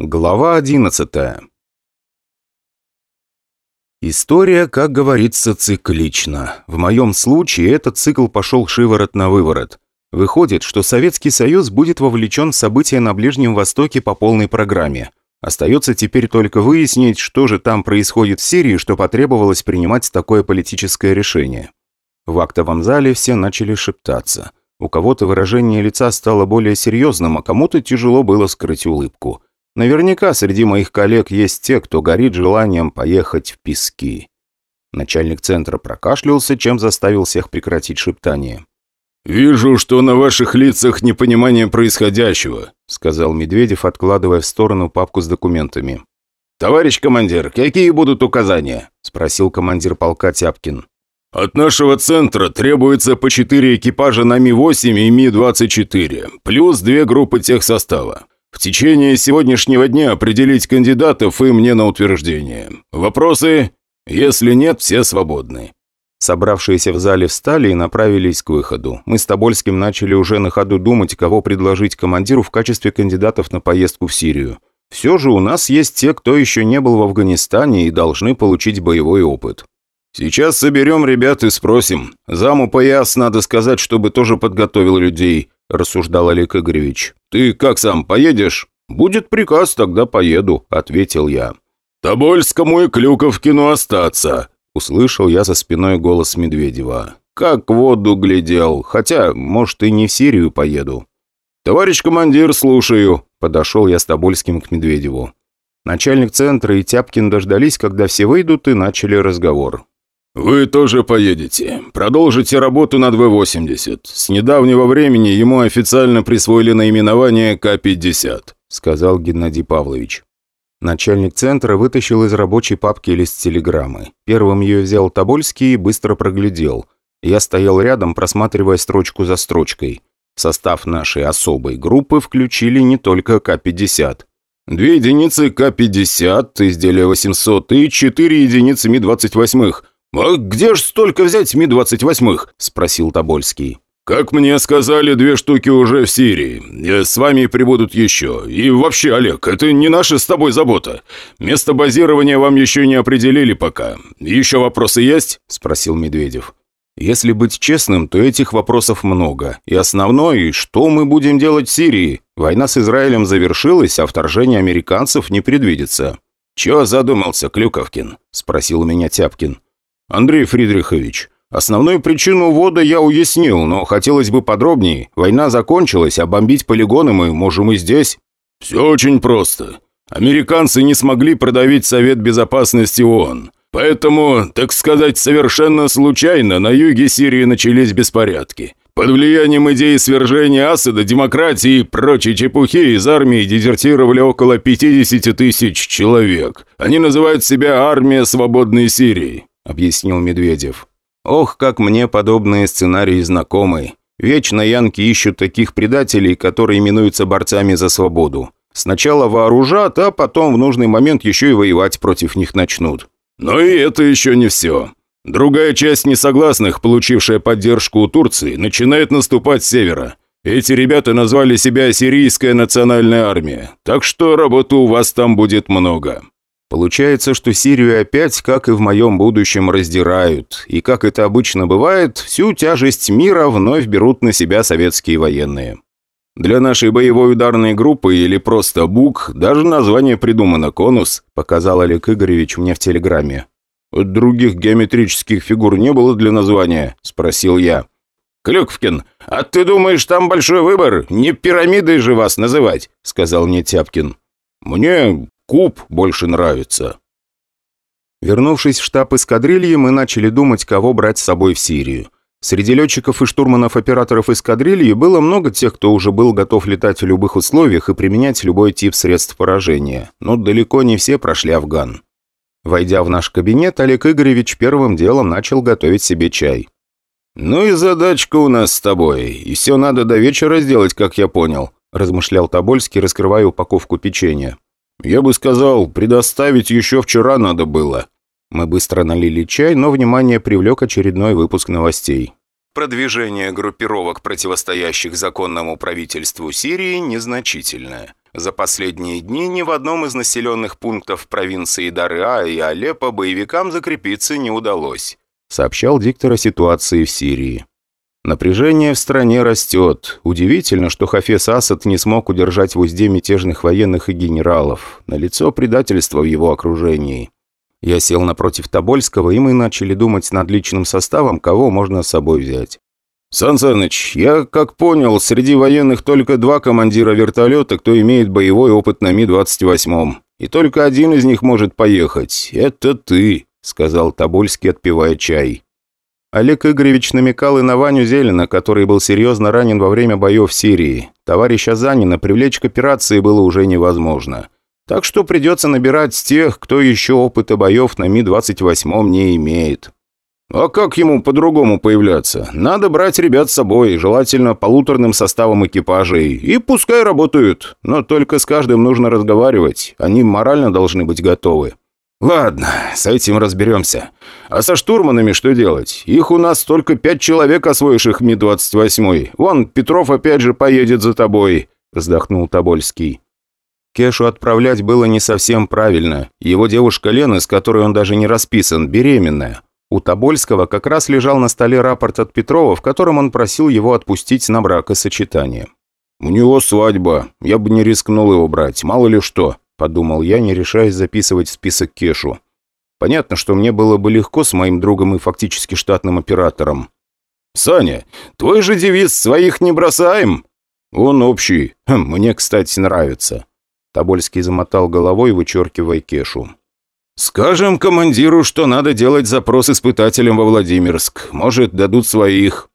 Глава одиннадцатая История, как говорится, циклична. В моем случае этот цикл пошел шиворот на выворот. Выходит, что Советский Союз будет вовлечен в события на Ближнем Востоке по полной программе. Остается теперь только выяснить, что же там происходит в Сирии, что потребовалось принимать такое политическое решение. В актовом зале все начали шептаться. У кого-то выражение лица стало более серьезным, а кому-то тяжело было скрыть улыбку. Наверняка среди моих коллег есть те, кто горит желанием поехать в пески. Начальник центра прокашлялся, чем заставил всех прекратить шептание. «Вижу, что на ваших лицах непонимание происходящего», сказал Медведев, откладывая в сторону папку с документами. «Товарищ командир, какие будут указания?» спросил командир полка Тяпкин. «От нашего центра требуется по четыре экипажа на Ми-8 и Ми-24, плюс две группы техсостава. В течение сегодняшнего дня определить кандидатов и мне на утверждение. Вопросы? Если нет, все свободны». Собравшиеся в зале встали и направились к выходу. Мы с Тобольским начали уже на ходу думать, кого предложить командиру в качестве кандидатов на поездку в Сирию. Все же у нас есть те, кто еще не был в Афганистане и должны получить боевой опыт. «Сейчас соберем ребят и спросим. Заму ПАЯС надо сказать, чтобы тоже подготовил людей», – рассуждал Олег Игоревич. «Ты как сам, поедешь?» «Будет приказ, тогда поеду», – ответил я. «Тобольскому и Клюковкину остаться», – услышал я за спиной голос Медведева. «Как в воду глядел, хотя, может, и не в Сирию поеду». «Товарищ командир, слушаю», – подошел я с Тобольским к Медведеву. Начальник центра и Тяпкин дождались, когда все выйдут, и начали разговор. «Вы тоже поедете. Продолжите работу над В-80. С недавнего времени ему официально присвоили наименование К-50», сказал Геннадий Павлович. Начальник центра вытащил из рабочей папки лист телеграммы. Первым ее взял Тобольский и быстро проглядел. Я стоял рядом, просматривая строчку за строчкой. В состав нашей особой группы включили не только К-50. Две единицы К-50, изделие 800 и четыре единицы Ми-28. «А где ж столько взять Ми-28?» – спросил Тобольский. «Как мне сказали, две штуки уже в Сирии. И с вами прибудут еще. И вообще, Олег, это не наша с тобой забота. Место базирования вам еще не определили пока. Еще вопросы есть?» – спросил Медведев. «Если быть честным, то этих вопросов много. И основной, что мы будем делать в Сирии? Война с Израилем завершилась, а вторжение американцев не предвидится». «Чего задумался, Клюковкин?» – спросил у меня Тяпкин. «Андрей Фридрихович, основную причину ввода я уяснил, но хотелось бы подробнее. Война закончилась, а бомбить полигоны мы можем и здесь». «Все очень просто. Американцы не смогли продавить Совет Безопасности ООН. Поэтому, так сказать, совершенно случайно на юге Сирии начались беспорядки. Под влиянием идеи свержения Асада, демократии и прочей чепухи из армии дезертировали около 50 тысяч человек. Они называют себя «Армия свободной Сирии» объяснил Медведев. «Ох, как мне подобные сценарии знакомы. Вечно янки ищут таких предателей, которые именуются борцами за свободу. Сначала вооружат, а потом в нужный момент еще и воевать против них начнут». «Но и это еще не все. Другая часть несогласных, получившая поддержку у Турции, начинает наступать с севера. Эти ребята назвали себя Сирийская национальная армия, так что работы у вас там будет много». Получается, что Сирию опять, как и в моем будущем, раздирают. И, как это обычно бывает, всю тяжесть мира вновь берут на себя советские военные. Для нашей боевой ударной группы или просто БУК даже название придумано «Конус», показал Олег Игоревич мне в телеграмме. «Других геометрических фигур не было для названия?» – спросил я. «Клюквкин, а ты думаешь, там большой выбор? Не пирамидой же вас называть?» – сказал мне Тяпкин. «Мне Куб больше нравится». Вернувшись в штаб эскадрильи, мы начали думать, кого брать с собой в Сирию. Среди летчиков и штурманов-операторов эскадрильи было много тех, кто уже был готов летать в любых условиях и применять любой тип средств поражения, но далеко не все прошли Афган. Войдя в наш кабинет, Олег Игоревич первым делом начал готовить себе чай. «Ну и задачка у нас с тобой, и все надо до вечера сделать, как я понял», размышлял Тобольский, раскрывая упаковку печенья. «Я бы сказал, предоставить еще вчера надо было». Мы быстро налили чай, но внимание привлек очередной выпуск новостей. Продвижение группировок, противостоящих законному правительству Сирии, незначительное. За последние дни ни в одном из населенных пунктов провинции Дарыа и Алеппо боевикам закрепиться не удалось, сообщал диктор о ситуации в Сирии. Напряжение в стране растет. Удивительно, что Хафес Асад не смог удержать в узде мятежных военных и генералов. Налицо предательство в его окружении. Я сел напротив Тобольского, и мы начали думать над личным составом, кого можно с собой взять. «Сан Саныч, я, как понял, среди военных только два командира вертолета, кто имеет боевой опыт на Ми-28. И только один из них может поехать. Это ты», — сказал Тобольский, отпивая чай. Олег Игоревич намекал и на Ваню Зелена, который был серьезно ранен во время боев в Сирии. Товарища Занина привлечь к операции было уже невозможно. Так что придется набирать тех, кто еще опыта боев на Ми-28 не имеет. А как ему по-другому появляться? Надо брать ребят с собой, желательно полуторным составом экипажей. И пускай работают. Но только с каждым нужно разговаривать. Они морально должны быть готовы. Ладно, с этим разберемся. А со штурманами что делать? Их у нас только пять человек, освоивших Ми-28. Вон, Петров опять же поедет за тобой, вздохнул Тобольский. Кешу отправлять было не совсем правильно. Его девушка Лена, с которой он даже не расписан, беременная. У Тобольского как раз лежал на столе рапорт от Петрова, в котором он просил его отпустить на бракосочетание. «У него свадьба. Я бы не рискнул его брать. Мало ли что», – подумал я, не решаясь записывать в список Кешу. Понятно, что мне было бы легко с моим другом и фактически штатным оператором. «Саня, твой же девиз «своих не бросаем»?» «Он общий. Хм, мне, кстати, нравится». Тобольский замотал головой, вычеркивая Кешу. «Скажем командиру, что надо делать запрос испытателям во Владимирск. Может, дадут своих».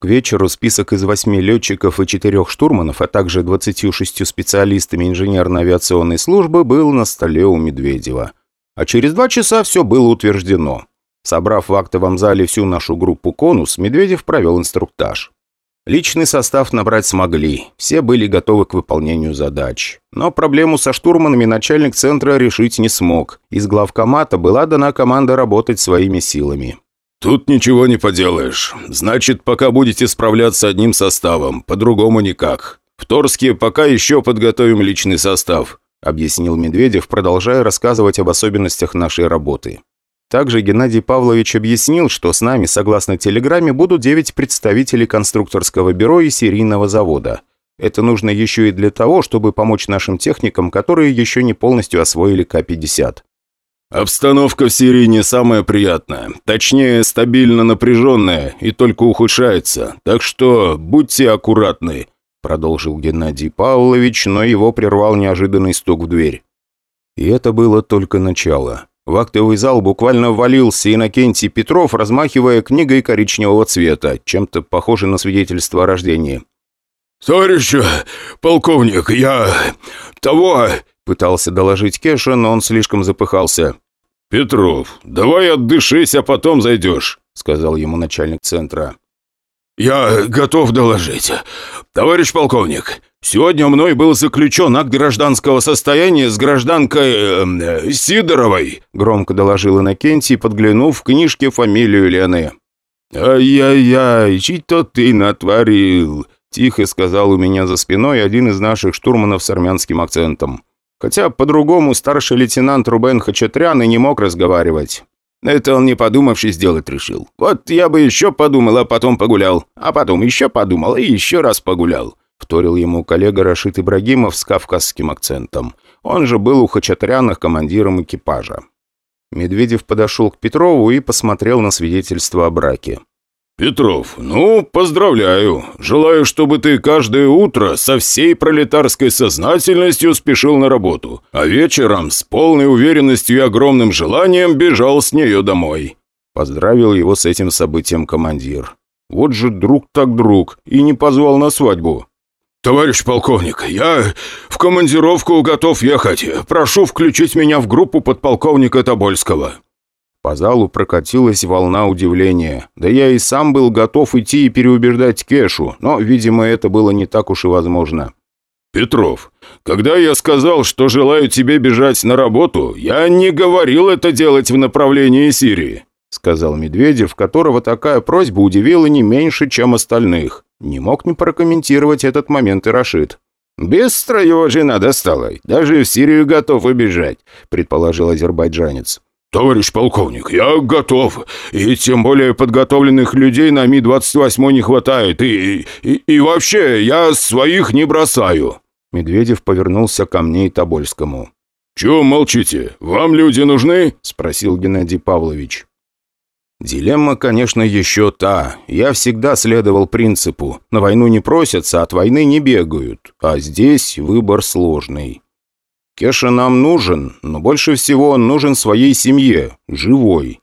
К вечеру список из восьми летчиков и четырех штурманов, а также 26 специалистами инженерно-авиационной службы был на столе у Медведева. А через два часа все было утверждено. Собрав в актовом зале всю нашу группу «Конус», Медведев провел инструктаж. Личный состав набрать смогли, все были готовы к выполнению задач. Но проблему со штурманами начальник центра решить не смог. Из главкомата была дана команда работать своими силами. «Тут ничего не поделаешь. Значит, пока будете справляться одним составом, по-другому никак. В Торске пока еще подготовим личный состав», объяснил Медведев, продолжая рассказывать об особенностях нашей работы. Также Геннадий Павлович объяснил, что с нами, согласно телеграмме, будут 9 представителей конструкторского бюро и серийного завода. Это нужно еще и для того, чтобы помочь нашим техникам, которые еще не полностью освоили К-50. «Обстановка в Сирии не самая приятная. Точнее, стабильно напряженная и только ухудшается. Так что будьте аккуратны», – продолжил Геннадий Павлович, но его прервал неожиданный стук в дверь. И это было только начало. В актовый зал буквально ввалился Иннокентий Петров, размахивая книгой коричневого цвета, чем-то похожей на свидетельство о рождении. «Товарищ полковник, я... того...» Пытался доложить Кеша, но он слишком запыхался. «Петров, давай отдышись, а потом зайдешь», сказал ему начальник центра. «Я готов доложить. Товарищ полковник, сегодня мной был заключен акт гражданского состояния с гражданкой... Э, Сидоровой», громко доложил Иннокентий, подглянув в книжке фамилию Лены. «Ай-яй-яй, что ты натворил?» Тихо сказал у меня за спиной один из наших штурманов с армянским акцентом. Хотя по-другому старший лейтенант Рубен Хачатрян и не мог разговаривать. Это он не подумавший сделать решил. Вот я бы еще подумал, а потом погулял. А потом еще подумал и еще раз погулял. Вторил ему коллега Рашид Ибрагимов с кавказским акцентом. Он же был у Хачатряна командиром экипажа. Медведев подошел к Петрову и посмотрел на свидетельство о браке. «Петров, ну, поздравляю. Желаю, чтобы ты каждое утро со всей пролетарской сознательностью спешил на работу, а вечером с полной уверенностью и огромным желанием бежал с нее домой». Поздравил его с этим событием командир. «Вот же друг так друг, и не позвал на свадьбу». «Товарищ полковник, я в командировку готов ехать. Прошу включить меня в группу подполковника Тобольского». По залу прокатилась волна удивления. Да я и сам был готов идти и переубеждать Кешу, но, видимо, это было не так уж и возможно. «Петров, когда я сказал, что желаю тебе бежать на работу, я не говорил это делать в направлении Сирии», сказал Медведев, которого такая просьба удивила не меньше, чем остальных. Не мог не прокомментировать этот момент и Рашид. «Без строя его жена достала. Даже в Сирию готов убежать», — предположил азербайджанец. «Товарищ полковник, я готов. И тем более подготовленных людей на Ми-28 не хватает. И, и, и вообще, я своих не бросаю». Медведев повернулся ко мне и Тобольскому. «Чего молчите? Вам люди нужны?» – спросил Геннадий Павлович. Дилемма, конечно, еще та. Я всегда следовал принципу. На войну не просятся, от войны не бегают. А здесь выбор сложный. Кеша нам нужен, но больше всего он нужен своей семье, живой.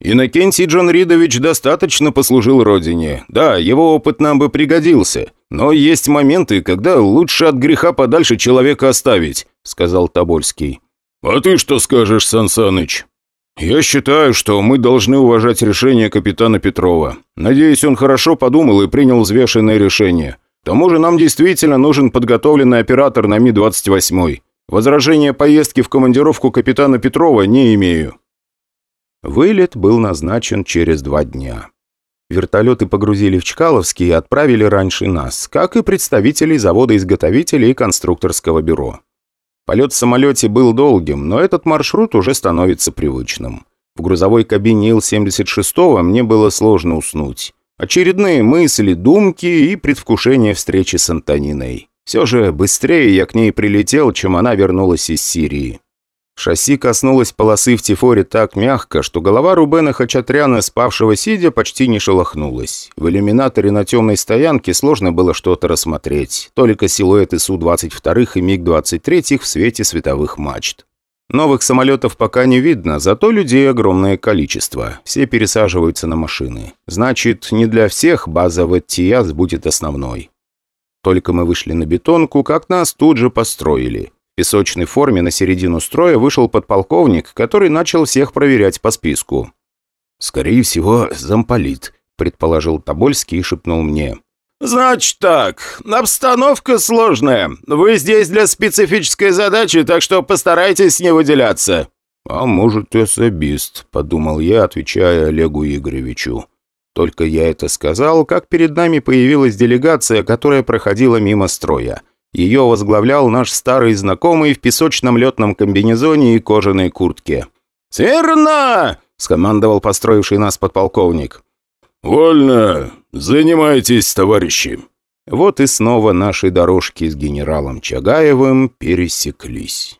Иннокентий Джон Ридович достаточно послужил родине. Да, его опыт нам бы пригодился. Но есть моменты, когда лучше от греха подальше человека оставить», — сказал Тобольский. «А ты что скажешь, Сансаныч?» «Я считаю, что мы должны уважать решение капитана Петрова. Надеюсь, он хорошо подумал и принял взвешенное решение. К тому же нам действительно нужен подготовленный оператор на Ми-28. Возражения поездки в командировку капитана Петрова не имею». Вылет был назначен через два дня. Вертолеты погрузили в Чкаловский и отправили раньше нас, как и представителей завода-изготовителя и конструкторского бюро. Полет в самолете был долгим, но этот маршрут уже становится привычным. В грузовой кабине Ил-76 мне было сложно уснуть. Очередные мысли, думки и предвкушение встречи с Антониной. Все же быстрее я к ней прилетел, чем она вернулась из Сирии. Шасси коснулось полосы в Тифоре так мягко, что голова Рубена Хачатряна, спавшего сидя, почти не шелохнулась. В иллюминаторе на темной стоянке сложно было что-то рассмотреть. Только силуэты Су-22 и МиГ-23 в свете световых мачт. Новых самолетов пока не видно, зато людей огромное количество. Все пересаживаются на машины. Значит, не для всех база в Эттияс будет основной. Только мы вышли на бетонку, как нас тут же построили песочной форме на середину строя вышел подполковник, который начал всех проверять по списку. «Скорее всего, замполит», — предположил Тобольский и шепнул мне. «Значит так, обстановка сложная. Вы здесь для специфической задачи, так что постарайтесь не выделяться». «А может, особист», — подумал я, отвечая Олегу Игоревичу. Только я это сказал, как перед нами появилась делегация, которая проходила мимо строя. Ее возглавлял наш старый знакомый в песочном летном комбинезоне и кожаной куртке. «Смирно!» — скомандовал построивший нас подполковник. «Вольно! Занимайтесь, товарищи!» Вот и снова наши дорожки с генералом Чагаевым пересеклись.